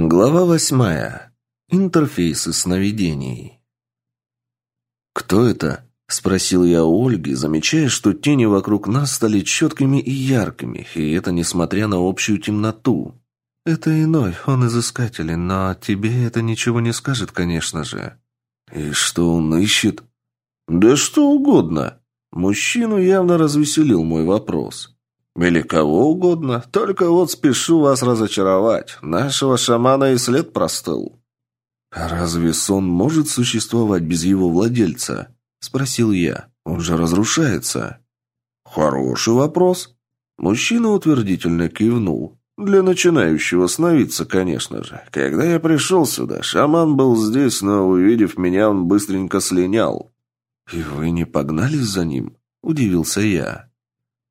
Глава восьмая. Интерфейсы сновидений. «Кто это?» – спросил я у Ольги, замечая, что тени вокруг нас стали четкими и яркими, и это несмотря на общую темноту. «Это иной, он из искателей, но тебе это ничего не скажет, конечно же». «И что он ищет?» «Да что угодно». Мужчину явно развеселил мой вопрос. «Или кого угодно. Только вот спешу вас разочаровать. Нашего шамана и след простыл». «А разве сон может существовать без его владельца?» – спросил я. «Он же разрушается». «Хороший вопрос». Мужчина утвердительно кивнул. «Для начинающего сновидца, конечно же. Когда я пришел сюда, шаман был здесь, но, увидев меня, он быстренько слинял». «И вы не погнались за ним?» – удивился я.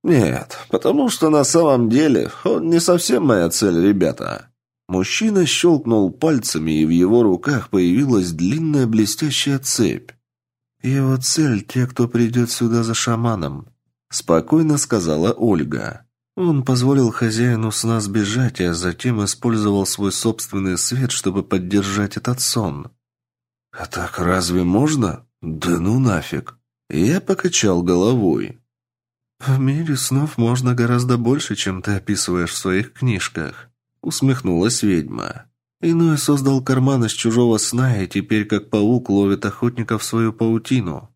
«Нет, потому что на самом деле он не совсем моя цель, ребята». Мужчина щелкнул пальцами, и в его руках появилась длинная блестящая цепь. «Его цель – те, кто придет сюда за шаманом», – спокойно сказала Ольга. Он позволил хозяину с нас бежать, а затем использовал свой собственный свет, чтобы поддержать этот сон. «А так разве можно? Да ну нафиг!» Я покачал головой. «В мире снов можно гораздо больше, чем ты описываешь в своих книжках», — усмехнулась ведьма. «Иной создал карман из чужого сна и теперь, как паук, ловит охотников в свою паутину».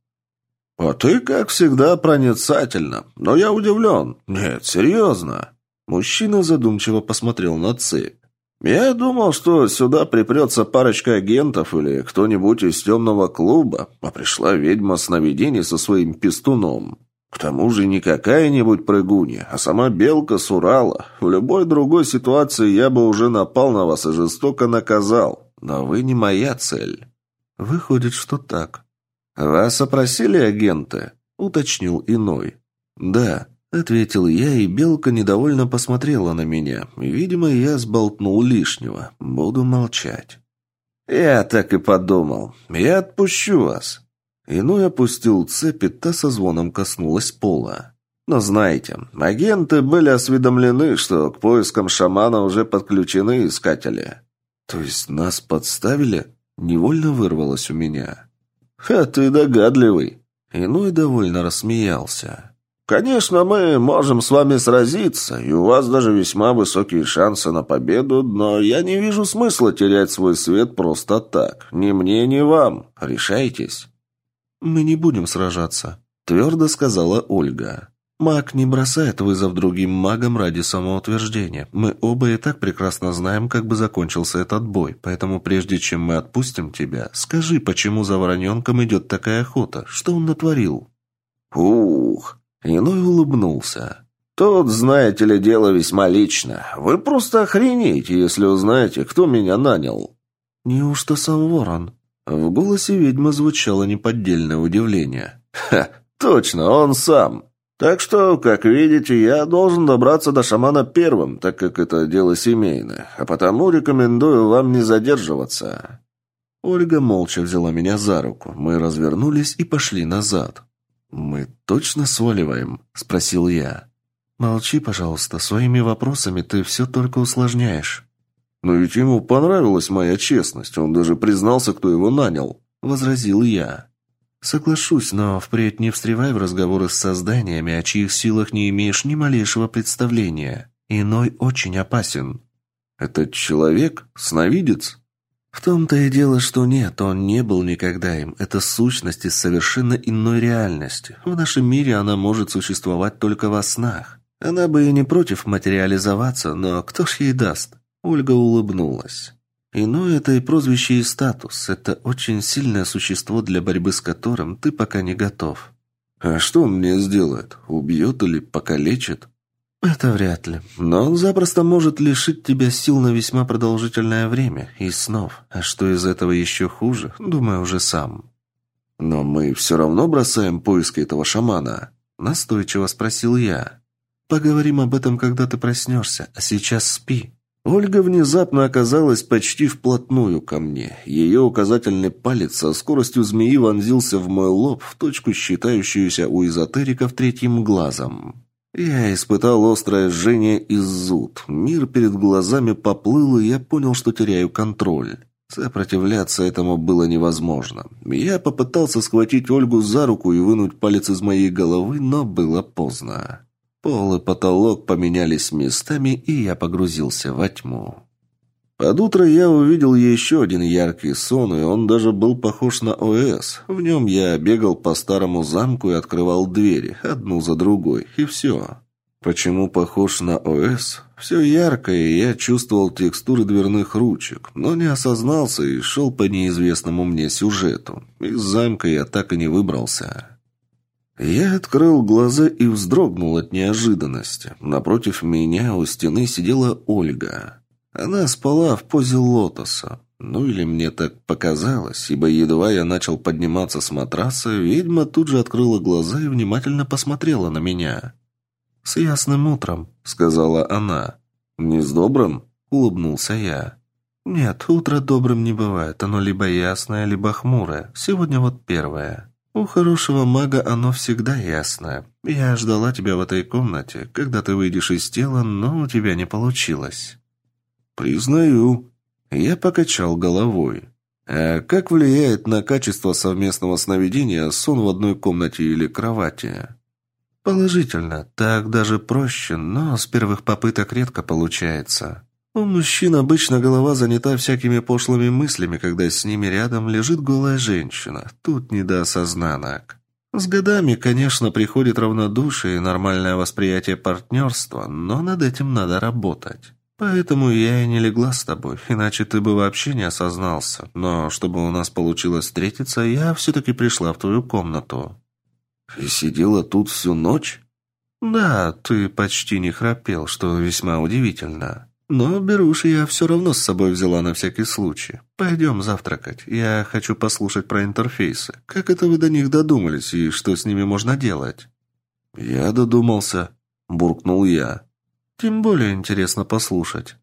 «А ты, как всегда, проницательно. Но я удивлен. Нет, серьезно». Мужчина задумчиво посмотрел на цепь. «Я думал, что сюда припрется парочка агентов или кто-нибудь из темного клуба, а пришла ведьма сновидений со своим пестуном. К тому же не какая-нибудь прыгунья, а сама белка с Урала. В любой другой ситуации я бы уже напал на вас и жестоко наказал. Но вы не моя цель. Выходит, что так. Вас опросили агенты? Уточнил иной. Да, ответил я, и белка недовольно посмотрела на меня. Видимо, я сболтнул лишнего. Буду молчать. Я так и подумал. Я отпущу вас. Иной опустил и та со звоном коснулась пола. Но знаете, агенты были осведомлены, что к поискам шамана уже подключены искатели. То есть нас подставили? Невольно вырвалось у меня. «А ты догадливый!» Иной довольно рассмеялся. «Конечно, мы можем с вами сразиться, и у вас даже весьма высокие шансы на победу, но я не вижу смысла терять свой свет просто так. Ни мне, ни вам. Решайтесь». «Мы не будем сражаться», – твердо сказала Ольга. «Маг не бросает вызов другим магам ради самоутверждения. Мы оба и так прекрасно знаем, как бы закончился этот бой, поэтому прежде чем мы отпустим тебя, скажи, почему за вороненком идет такая охота? Что он натворил?» «Ух!» – Иной улыбнулся. «Тут, знаете ли, дело весьма лично. Вы просто охренеете, если узнаете, кто меня нанял». «Неужто сам ворон?» В голосе ведьмы звучало неподдельное удивление. «Ха, точно, он сам. Так что, как видите, я должен добраться до шамана первым, так как это дело семейное, а потому рекомендую вам не задерживаться». Ольга молча взяла меня за руку. Мы развернулись и пошли назад. «Мы точно сваливаем?» – спросил я. «Молчи, пожалуйста, своими вопросами ты все только усложняешь». «Но ведь ему понравилась моя честность, он даже признался, кто его нанял», — возразил я. «Соглашусь, но впредь не встревай в разговоры с созданиями, о чьих силах не имеешь ни малейшего представления. Иной очень опасен». «Этот человек? Сновидец?» «В том-то и дело, что нет, он не был никогда им. Это сущность из совершенно иной реальности. В нашем мире она может существовать только во снах. Она бы и не против материализоваться, но кто ж ей даст?» Ольга улыбнулась. Иное это и прозвище, и статус. Это очень сильное существо, для борьбы с которым ты пока не готов. А что он мне сделает? Убьет или покалечит? Это вряд ли. Но он запросто может лишить тебя сил на весьма продолжительное время и снов. А что из этого еще хуже, думаю, уже сам. Но мы все равно бросаем поиски этого шамана. Настойчиво спросил я. Поговорим об этом, когда ты проснешься, а сейчас спи. Ольга внезапно оказалась почти вплотную ко мне. Ее указательный палец со скоростью змеи вонзился в мой лоб в точку, считающуюся у эзотериков третьим глазом. Я испытал острое жжение и зуд. Мир перед глазами поплыл, и я понял, что теряю контроль. Сопротивляться этому было невозможно. Я попытался схватить Ольгу за руку и вынуть палец из моей головы, но было поздно. Пол и потолок поменялись местами, и я погрузился во тьму. Под утро я увидел еще один яркий сон, и он даже был похож на ОС. В нем я бегал по старому замку и открывал двери, одну за другой, и все. Почему похож на ОС? Все яркое, и я чувствовал текстуры дверных ручек, но не осознался и шел по неизвестному мне сюжету. Из замка я так и не выбрался. Я открыл глаза и вздрогнул от неожиданности. Напротив меня у стены сидела Ольга. Она спала в позе лотоса. Ну или мне так показалось, ибо едва я начал подниматься с матраса, ведьма тут же открыла глаза и внимательно посмотрела на меня. «С ясным утром», — сказала она. «Не с добрым?» — улыбнулся я. «Нет, утро добрым не бывает. Оно либо ясное, либо хмурое. Сегодня вот первое. У хорошего мага оно всегда ясное. Я ждала тебя в этой комнате, когда ты выйдешь из тела, но у тебя не получилось». «Признаю». Я покачал головой. «А как влияет на качество совместного сновидения сон в одной комнате или кровати?» «Положительно. Так даже проще, но с первых попыток редко получается. У мужчин обычно голова занята всякими пошлыми мыслями, когда с ними рядом лежит голая женщина. Тут не до осознанок. С годами, конечно, приходит равнодушие и нормальное восприятие партнерства, но над этим надо работать». Поэтому я и не легла с тобой, иначе ты бы вообще не осознался. Но чтобы у нас получилось встретиться, я все-таки пришла в твою комнату». «И сидела тут всю ночь?» «Да, ты почти не храпел, что весьма удивительно. Но беруши я все равно с собой взяла на всякий случай. Пойдем завтракать. Я хочу послушать про интерфейсы. Как это вы до них додумались и что с ними можно делать?» «Я додумался», – буркнул я. Тем более интересно послушать.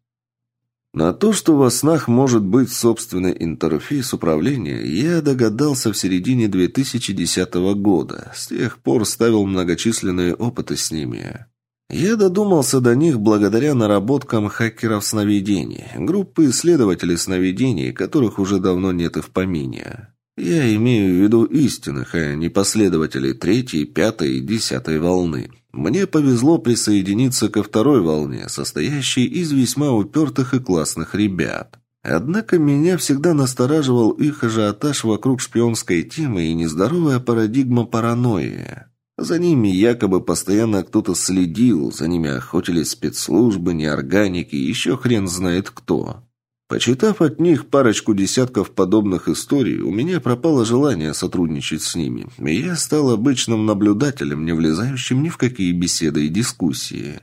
На то, что во снах может быть собственный интерфейс управления, я догадался в середине 2010 года. С тех пор ставил многочисленные опыты с ними. Я додумался до них благодаря наработкам хакеров сновидений, группы исследователей сновидений, которых уже давно нет и в помине. Я имею в виду истинных, а не последователей третьей, пятой и десятой волны. Мне повезло присоединиться ко второй волне, состоящей из весьма упертых и классных ребят. Однако меня всегда настораживал их ажиотаж вокруг шпионской темы и нездоровая парадигма паранойи. За ними якобы постоянно кто-то следил, за ними охотились спецслужбы, неорганики и еще хрен знает кто. Почитав от них парочку десятков подобных историй, у меня пропало желание сотрудничать с ними, и я стал обычным наблюдателем, не влезающим ни в какие беседы и дискуссии.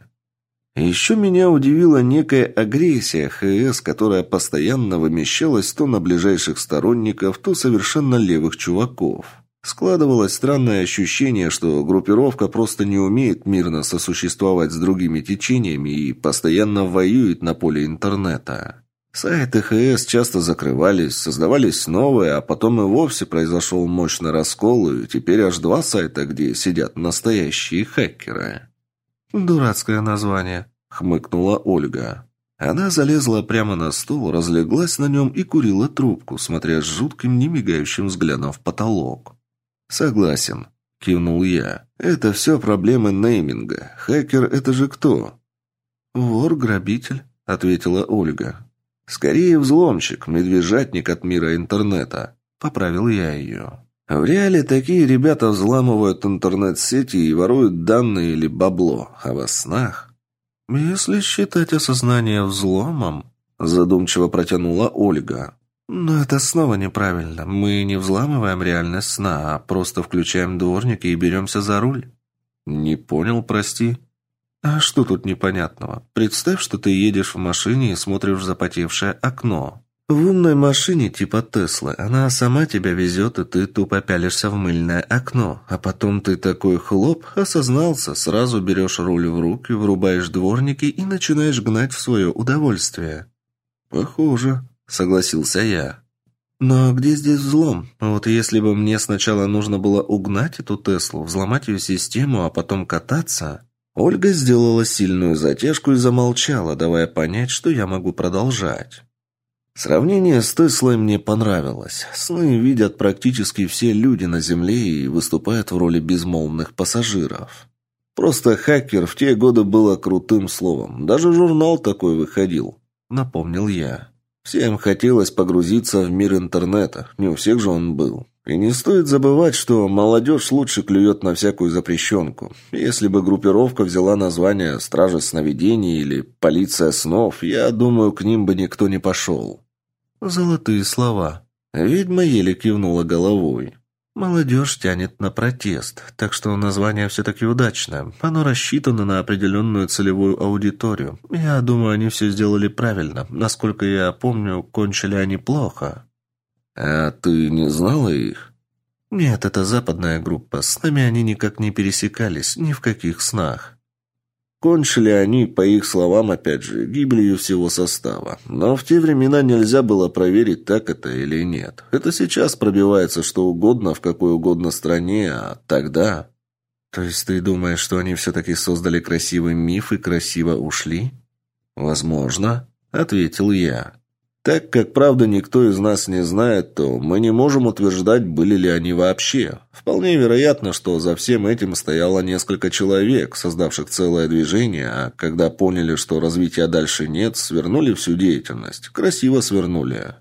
Еще меня удивила некая агрессия ХС, которая постоянно вымещалась то на ближайших сторонников, то совершенно левых чуваков. Складывалось странное ощущение, что группировка просто не умеет мирно сосуществовать с другими течениями и постоянно воюет на поле интернета. Сайты ХС часто закрывались, создавались новые, а потом и вовсе произошел мощный раскол, и теперь аж два сайта, где сидят настоящие хакеры. «Дурацкое название», — хмыкнула Ольга. Она залезла прямо на стол, разлеглась на нем и курила трубку, смотря с жутким, немигающим взглядом в потолок. «Согласен», — кивнул я. «Это все проблемы нейминга. Хакер — это же кто?» «Вор-грабитель», — ответила Ольга. «Скорее взломщик, медвежатник от мира интернета», — поправил я ее. В реале такие ребята взламывают интернет-сети и воруют данные или бабло, а во снах... «Если считать осознание взломом», — задумчиво протянула Ольга. «Но это снова неправильно. Мы не взламываем реальность сна, а просто включаем дворники и беремся за руль». «Не понял, прости». «А что тут непонятного? Представь, что ты едешь в машине и смотришь в запотевшее окно. В умной машине типа Теслы она сама тебя везет, и ты тупо пялишься в мыльное окно. А потом ты такой хлоп, осознался, сразу берешь руль в руки, врубаешь дворники и начинаешь гнать в свое удовольствие». «Похоже», — согласился я. «Но где здесь взлом? Вот если бы мне сначала нужно было угнать эту Теслу, взломать ее систему, а потом кататься...» Ольга сделала сильную затяжку и замолчала, давая понять, что я могу продолжать. Сравнение с Теслой мне понравилось. Сны видят практически все люди на Земле и выступают в роли безмолвных пассажиров. Просто хакер в те годы было крутым словом. Даже журнал такой выходил, напомнил я. Всем хотелось погрузиться в мир интернета. Не у всех же он был. И не стоит забывать, что молодежь лучше клюет на всякую запрещенку. Если бы группировка взяла название «Стражи сновидений» или «Полиция снов», я думаю, к ним бы никто не пошел. Золотые слова. Ведьма еле кивнула головой. Молодежь тянет на протест, так что название все-таки удачное. Оно рассчитано на определенную целевую аудиторию. Я думаю, они все сделали правильно. Насколько я помню, кончили они плохо. А ты не знала их? Нет, это западная группа. С нами они никак не пересекались, ни в каких снах. Кончили они, по их словам, опять же, гибелью всего состава. Но в те времена нельзя было проверить, так это или нет. Это сейчас пробивается что угодно в какой угодно стране, а тогда... То есть ты думаешь, что они все-таки создали красивый миф и красиво ушли? Возможно, ответил я. Так как, правда, никто из нас не знает, то мы не можем утверждать, были ли они вообще. Вполне вероятно, что за всем этим стояло несколько человек, создавших целое движение, а когда поняли, что развития дальше нет, свернули всю деятельность. Красиво свернули.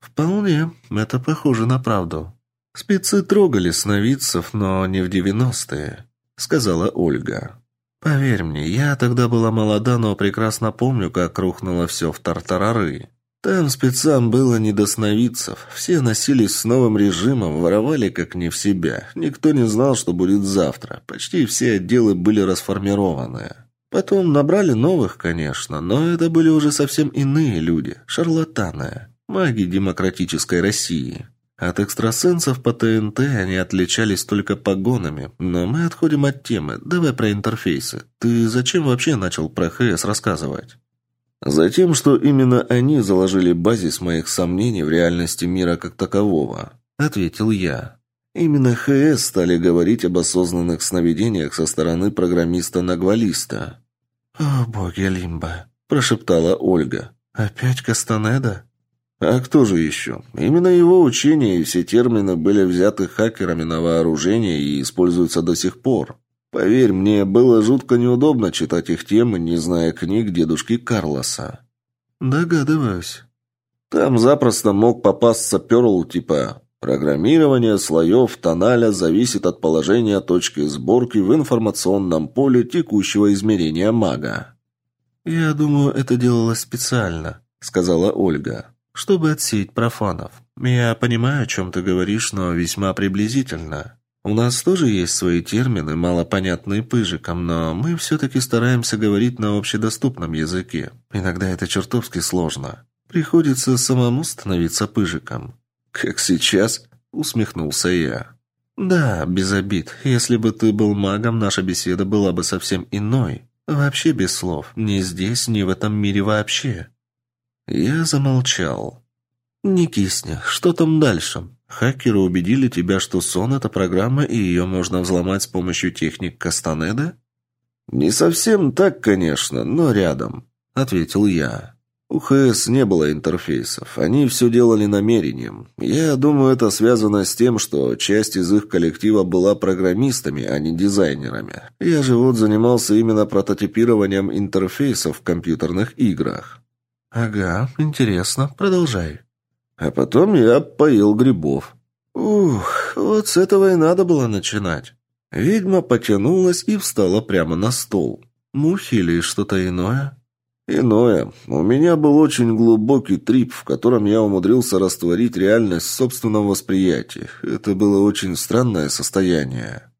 Вполне. Это похоже на правду. Спецы трогали сновидцев, но не в девяностые, сказала Ольга. Поверь мне, я тогда была молода, но прекрасно помню, как рухнуло все в тартарары. Там спецам было не до сновидцев. Все носились с новым режимом, воровали как не в себя. Никто не знал, что будет завтра. Почти все отделы были расформированы. Потом набрали новых, конечно, но это были уже совсем иные люди, шарлатаны, маги демократической России. От экстрасенсов по ТНТ они отличались только погонами, но мы отходим от темы. Давай про интерфейсы. Ты зачем вообще начал про ХС рассказывать? Затем, что именно они заложили базис моих сомнений в реальности мира как такового, ответил я. Именно ХС стали говорить об осознанных сновидениях со стороны программиста-нагвалиста. «О, боги Лимба!» – прошептала Ольга. «Опять Кастанеда?» А кто же еще? Именно его учения и все термины были взяты хакерами на вооружение и используются до сих пор. Поверь, мне было жутко неудобно читать их темы, не зная книг дедушки Карлоса. Догадываюсь. Там запросто мог попасться перл типа «Программирование слоев тоналя зависит от положения точки сборки в информационном поле текущего измерения мага». «Я думаю, это делалось специально», — сказала Ольга, — «чтобы отсеять профанов. Я понимаю, о чем ты говоришь, но весьма приблизительно». У нас тоже есть свои термины, малопонятные пыжикам, но мы все-таки стараемся говорить на общедоступном языке. Иногда это чертовски сложно. Приходится самому становиться пыжиком. «Как сейчас?» — усмехнулся я. «Да, без обид. Если бы ты был магом, наша беседа была бы совсем иной. Вообще без слов. Ни здесь, ни в этом мире вообще». Я замолчал. «Не кисни. Что там дальше? Хакеры убедили тебя, что сон – это программа, и ее можно взломать с помощью техник Кастанеда? «Не совсем так, конечно, но рядом», – ответил я. У ХС не было интерфейсов, они все делали намерением. Я думаю, это связано с тем, что часть из их коллектива была программистами, а не дизайнерами. Я же вот занимался именно прототипированием интерфейсов в компьютерных играх. «Ага, интересно, продолжай». А потом я поел грибов. Ух, вот с этого и надо было начинать. Ведьма потянулась и встала прямо на стол. Мухи или что-то иное? Иное. У меня был очень глубокий трип, в котором я умудрился растворить реальность собственном восприятии. Это было очень странное состояние.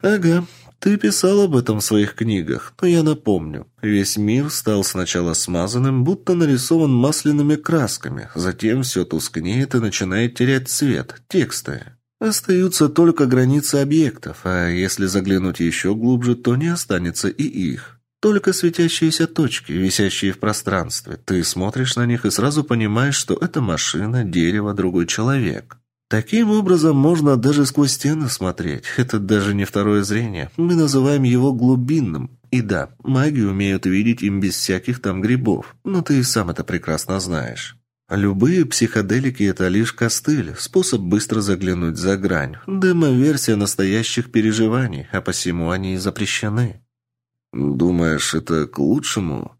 Ага, ты писал об этом в своих книгах, но я напомню. Весь мир стал сначала смазанным, будто нарисован масляными красками, затем все тускнеет и начинает терять цвет, тексты. Остаются только границы объектов, а если заглянуть еще глубже, то не останется и их. Только светящиеся точки, висящие в пространстве. Ты смотришь на них и сразу понимаешь, что это машина, дерево, другой человек. Таким образом, можно даже сквозь стены смотреть. Это даже не второе зрение. Мы называем его глубинным. И да, маги умеют видеть им без всяких там грибов, но ты и сам это прекрасно знаешь. Любые психоделики – это лишь костыль, способ быстро заглянуть за грань, демо-версия настоящих переживаний, а посему они и запрещены. Думаешь, это к лучшему?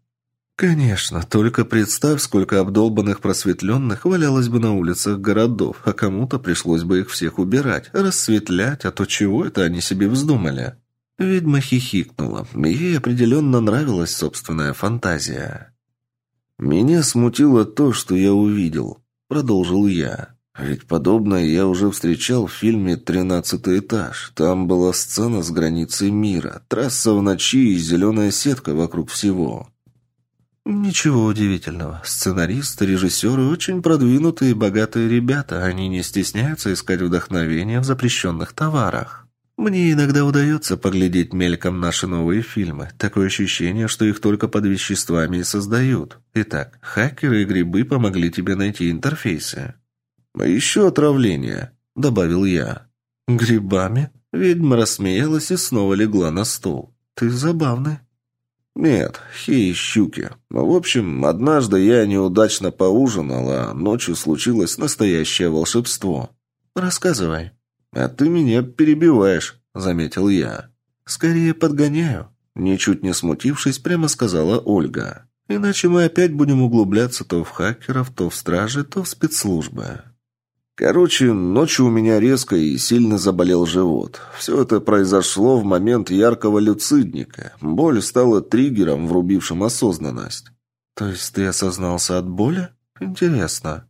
Конечно, только представь, сколько обдолбанных просветленных валялось бы на улицах городов, а кому-то пришлось бы их всех убирать, рассветлять, а то чего это они себе вздумали? Ведьма хихикнула. Ей определенно нравилась собственная фантазия. «Меня смутило то, что я увидел», — продолжил я. «Ведь подобное я уже встречал в фильме «Тринадцатый этаж». Там была сцена с границей мира, трасса в ночи и зеленая сетка вокруг всего». «Ничего удивительного. Сценаристы, режиссеры – очень продвинутые и богатые ребята. Они не стесняются искать вдохновение в запрещенных товарах». Мне иногда удается поглядеть мельком наши новые фильмы. Такое ощущение, что их только под веществами и создают. Итак, хакеры и грибы помогли тебе найти интерфейсы. А еще отравление, добавил я. Грибами? Ведьма рассмеялась и снова легла на стол. Ты забавный. «Нет, хей щуки. В общем, однажды я неудачно поужинал, а ночью случилось настоящее волшебство. Рассказывай». «А ты меня перебиваешь», — заметил я. «Скорее подгоняю», — ничуть не смутившись, прямо сказала Ольга. «Иначе мы опять будем углубляться то в хакеров, то в стражи, то в спецслужбы». Короче, ночью у меня резко и сильно заболел живот. Все это произошло в момент яркого люцидника. Боль стала триггером, врубившим осознанность. То есть ты осознался от боли? Интересно.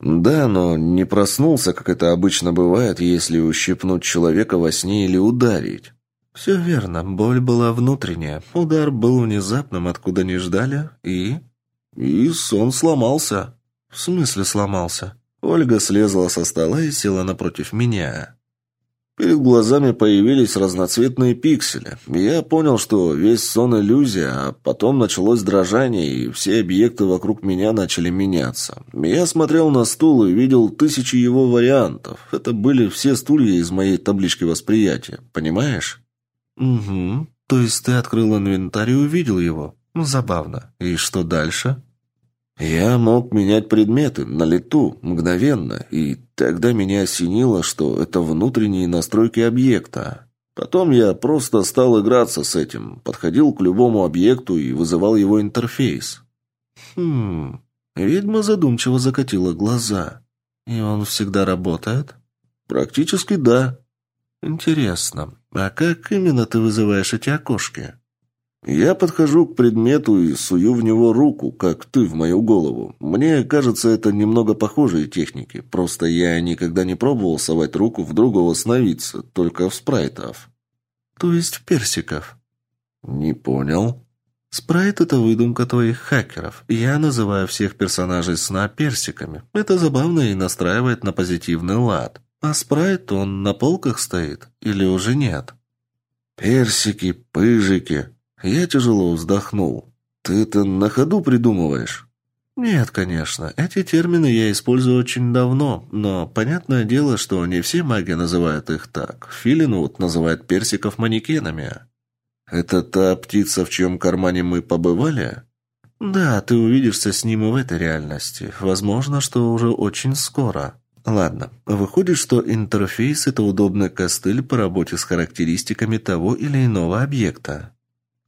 Да, но не проснулся, как это обычно бывает, если ущипнуть человека во сне или ударить. Все верно, боль была внутренняя. Удар был внезапным, откуда не ждали, и... И сон сломался. В смысле сломался? Ольга слезла со стола и села напротив меня. Перед глазами появились разноцветные пиксели. Я понял, что весь сон иллюзия, а потом началось дрожание, и все объекты вокруг меня начали меняться. Я смотрел на стул и видел тысячи его вариантов. Это были все стулья из моей таблички восприятия, понимаешь? Угу. То есть ты открыл инвентарь и увидел его? Забавно. И что дальше? Я мог менять предметы на лету, мгновенно, и тогда меня осенило, что это внутренние настройки объекта. Потом я просто стал играться с этим, подходил к любому объекту и вызывал его интерфейс. Хм... Ведьма задумчиво закатила глаза. «И он всегда работает?» «Практически да». «Интересно, а как именно ты вызываешь эти окошки?» Я подхожу к предмету и сую в него руку, как ты в мою голову. Мне кажется, это немного похожие техники. Просто я никогда не пробовал совать руку в другого сновидца, только в спрайтов. То есть в персиков? Не понял. Спрайт – это выдумка твоих хакеров. Я называю всех персонажей сна персиками. Это забавно и настраивает на позитивный лад. А спрайт, он на полках стоит? Или уже нет? Персики, пыжики, я тяжело вздохнул. «Ты это на ходу придумываешь?» «Нет, конечно. Эти термины я использую очень давно, но понятное дело, что не все маги называют их так. Филин вот называет персиков манекенами». «Это та птица, в чьем кармане мы побывали?» «Да, ты увидишься с ним в этой реальности. Возможно, что уже очень скоро». Ладно, выходит, что интерфейс – это удобный костыль по работе с характеристиками того или иного объекта.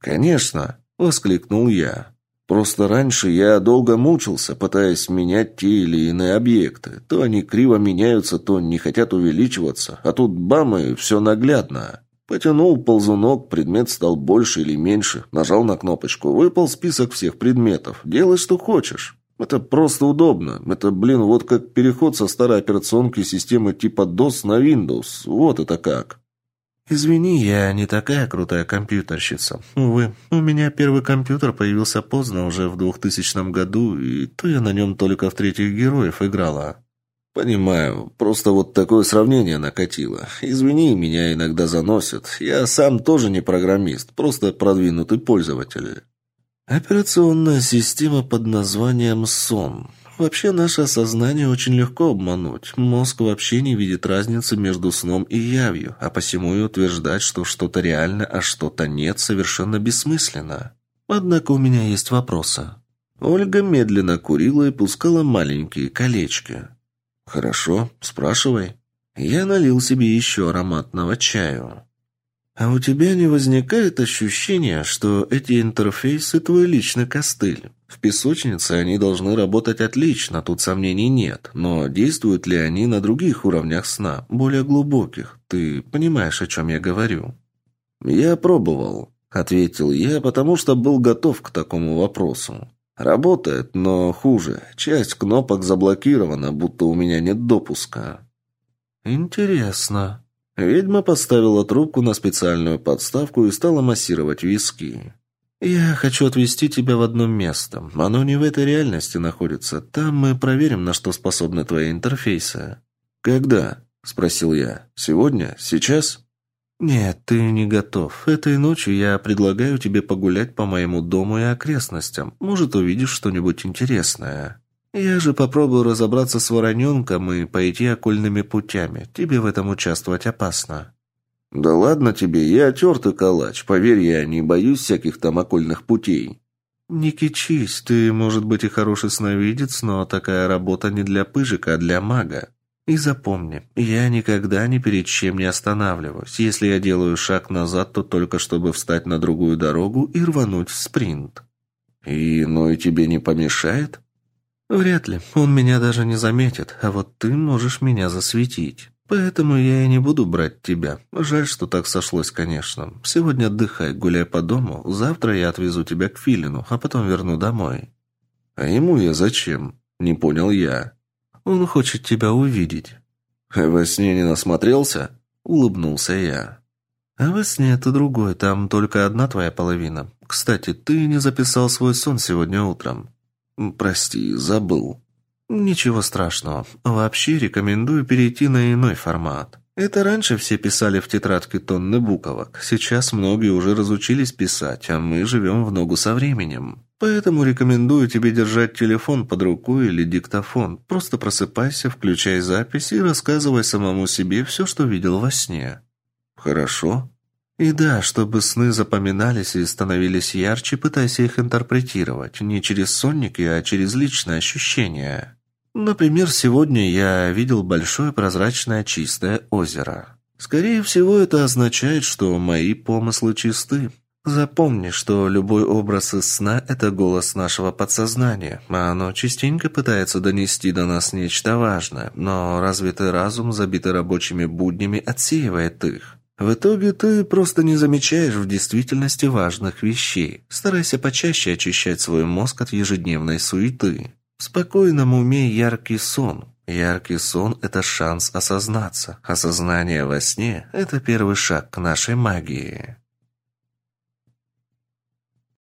«Конечно!» – воскликнул я. «Просто раньше я долго мучился, пытаясь менять те или иные объекты. То они криво меняются, то не хотят увеличиваться, а тут бам и все наглядно». Потянул ползунок, предмет стал больше или меньше, нажал на кнопочку, выпал список всех предметов. Делай, что хочешь. Это просто удобно. Это, блин, вот как переход со старой операционки системы типа DOS на Windows. Вот это как. «Извини, я не такая крутая компьютерщица. Увы, у меня первый компьютер появился поздно, уже в 2000 году, и то я на нем только в третьих героев играла». «Понимаю. Просто вот такое сравнение накатило. Извини, меня иногда заносят. Я сам тоже не программист, просто продвинутый пользователь». Операционная система под названием «Сон». Вообще, наше сознание очень легко обмануть. Мозг вообще не видит разницы между сном и явью, а посему и утверждать, что что-то реально, а что-то нет, совершенно бессмысленно. Однако у меня есть вопросы. Ольга медленно курила и пускала маленькие колечки. «Хорошо, спрашивай». Я налил себе еще ароматного чаю. А у тебя не возникает ощущения, что эти интерфейсы твой личный костыль? В песочнице они должны работать отлично, тут сомнений нет. Но действуют ли они на других уровнях сна, более глубоких? Ты понимаешь, о чем я говорю? Я пробовал, ответил я, потому что был готов к такому вопросу. Работает, но хуже. Часть кнопок заблокирована, будто у меня нет допуска. Интересно. Ведьма поставила трубку на специальную подставку и стала массировать виски. «Я хочу отвезти тебя в одно место. Оно не в этой реальности находится. Там мы проверим, на что способны твои интерфейсы». «Когда?» – спросил я. «Сегодня? Сейчас?» «Нет, ты не готов. Этой ночью я предлагаю тебе погулять по моему дому и окрестностям. Может, увидишь что-нибудь интересное». Я же попробую разобраться с вороненком и пойти окольными путями. Тебе в этом участвовать опасно». «Да ладно тебе, я тертый калач. Поверь, я не боюсь всяких там окольных путей». «Не кичись, ты, может быть, и хороший сновидец, но такая работа не для пыжика, а для мага. И запомни, я никогда ни перед чем не останавливаюсь. Если я делаю шаг назад, то только чтобы встать на другую дорогу и рвануть в спринт». «И, ну и тебе не помешает?» «Вряд ли. Он меня даже не заметит, а вот ты можешь меня засветить. Поэтому я и не буду брать тебя. Жаль, что так сошлось, конечно. Сегодня отдыхай, гуляй по дому. Завтра я отвезу тебя к Филину, а потом верну домой». «А ему я зачем?» Не понял я. «Он хочет тебя увидеть». «Во сне не насмотрелся?» Улыбнулся я. «А во сне это другой, там только одна твоя половина. Кстати, ты не записал свой сон сегодня утром». «Прости, забыл». «Ничего страшного. Вообще рекомендую перейти на иной формат. Это раньше все писали в тетрадке тонны буковок. Сейчас многие уже разучились писать, а мы живем в ногу со временем. Поэтому рекомендую тебе держать телефон под рукой или диктофон. Просто просыпайся, включай запись и рассказывай самому себе все, что видел во сне». «Хорошо», и да, чтобы сны запоминались и становились ярче, пытайся их интерпретировать не через сонники, а через личные ощущения. Например, сегодня я видел большое прозрачное чистое озеро. Скорее всего, это означает, что мои помыслы чисты. Запомни, что любой образ из сна – это голос нашего подсознания, а оно частенько пытается донести до нас нечто важное, но развитый разум, забитый рабочими буднями, отсеивает их. В итоге ты просто не замечаешь в действительности важных вещей. Старайся почаще очищать свой мозг от ежедневной суеты. В спокойном уме яркий сон. Яркий сон – это шанс осознаться. Осознание во сне – это первый шаг к нашей магии.